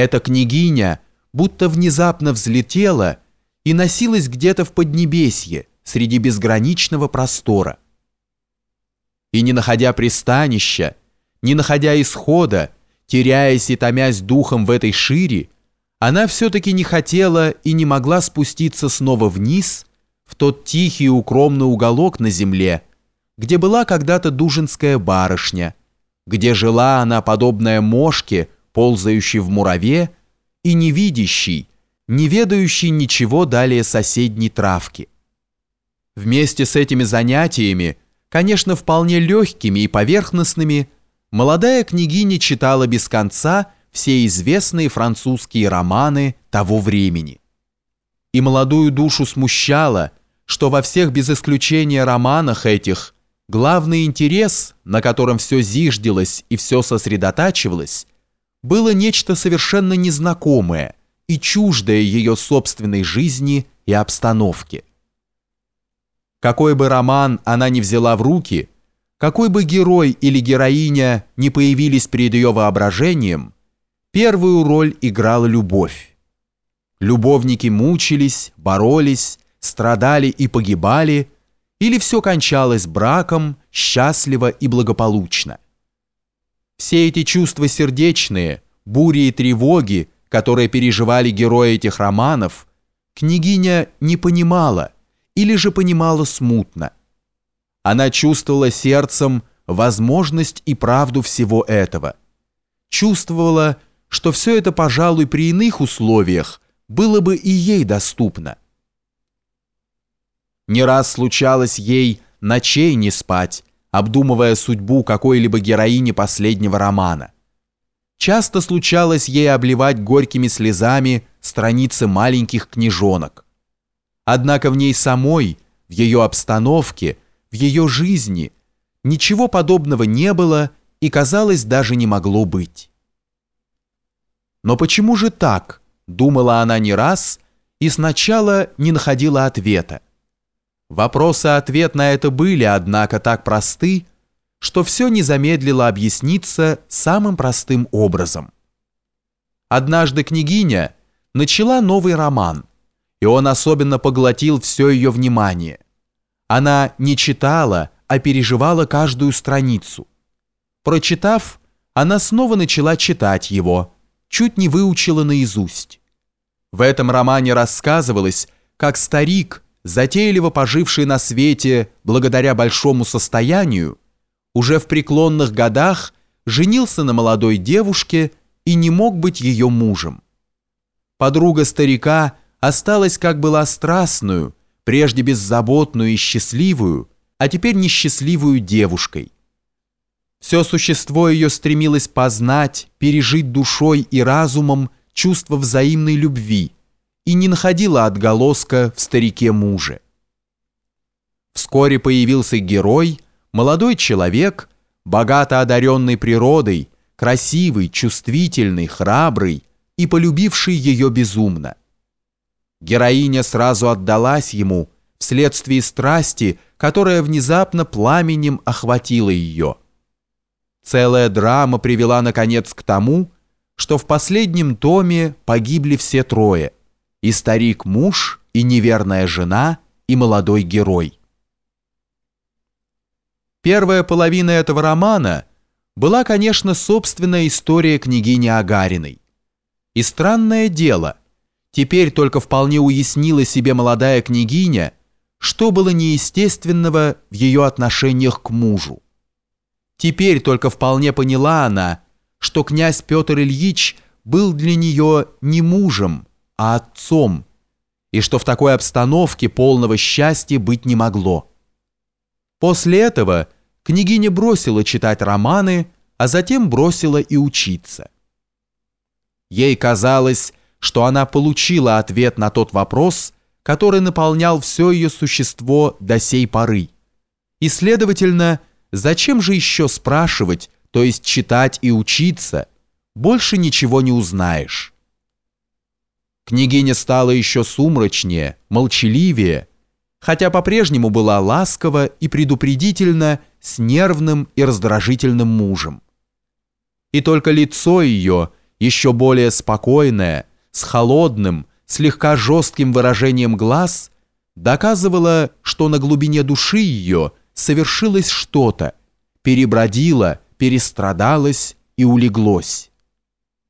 Эта княгиня будто внезапно взлетела и носилась где-то в Поднебесье среди безграничного простора. И не находя пристанища, не находя исхода, теряясь и томясь духом в этой шире, она все-таки не хотела и не могла спуститься снова вниз, в тот тихий укромный уголок на земле, где была когда-то дужинская барышня, где жила она, подобная мошке, ползающей в мураве, и невидящий, не ведающий ничего далее соседней травки. Вместе с этими занятиями, конечно, вполне легкими и поверхностными, молодая княгиня читала без конца все известные французские романы того времени. И молодую душу смущало, что во всех без исключения романах этих главный интерес, на котором все зиждилось и все сосредотачивалось, было нечто совершенно незнакомое и чуждое ее собственной жизни и обстановке. Какой бы роман она ни взяла в руки, какой бы герой или героиня не появились перед ее воображением, первую роль играла любовь. Любовники мучились, боролись, страдали и погибали, или все кончалось браком, счастливо и благополучно. Все эти чувства сердечные, бури и тревоги, которые переживали герои этих романов, княгиня не понимала или же понимала смутно. Она чувствовала сердцем возможность и правду всего этого. Чувствовала, что все это, пожалуй, при иных условиях было бы и ей доступно. Не раз случалось ей ночей не спать, обдумывая судьбу какой-либо героини последнего романа. Часто случалось ей обливать горькими слезами страницы маленьких книжонок. Однако в ней самой, в ее обстановке, в ее жизни ничего подобного не было и, казалось, даже не могло быть. Но почему же так, думала она не раз и сначала не находила ответа. Вопрос и ответ на это были, однако, так просты, что все не замедлило объясниться самым простым образом. Однажды княгиня начала новый роман, и он особенно поглотил все ее внимание. Она не читала, а переживала каждую страницу. Прочитав, она снова начала читать его – чуть не выучила наизусть. В этом романе рассказывалось, как старик, затейливо поживший на свете благодаря большому состоянию, уже в преклонных годах женился на молодой девушке и не мог быть ее мужем. Подруга старика осталась как была страстную, прежде беззаботную и счастливую, а теперь несчастливую девушкой – все существо ее стремилось познать, пережить душой и разумом чувство взаимной любви и не находило отголоска в старике муже. Вскоре появился герой, молодой человек, богато одаренный природой, красивый, чувствительный, храбрый и полюбивший ее безумно. Героиня сразу отдалась ему вследствие страсти, которая внезапно пламенем охватила ее. Целая драма привела, наконец, к тому, что в последнем томе погибли все трое – и старик-муж, и неверная жена, и молодой герой. Первая половина этого романа была, конечно, собственная история княгини Агариной. И странное дело, теперь только вполне уяснила себе молодая княгиня, что было неестественного в ее отношениях к мужу. Теперь только вполне поняла она, что князь Петр Ильич был для нее не мужем, а отцом, и что в такой обстановке полного счастья быть не могло. После этого княгиня бросила читать романы, а затем бросила и учиться. Ей казалось, что она получила ответ на тот вопрос, который наполнял все ее существо до сей поры, и, следовательно, Зачем же еще спрашивать, то есть читать и учиться? Больше ничего не узнаешь. Княгиня стала еще сумрачнее, молчаливее, хотя по-прежнему была ласкова и предупредительна с нервным и раздражительным мужем. И только лицо ее еще более спокойная, с холодным, слегка жестким выражением глаз, доказывала, что на глубине души ее совершилось что-то, перебродило, перестрадалось и улеглось.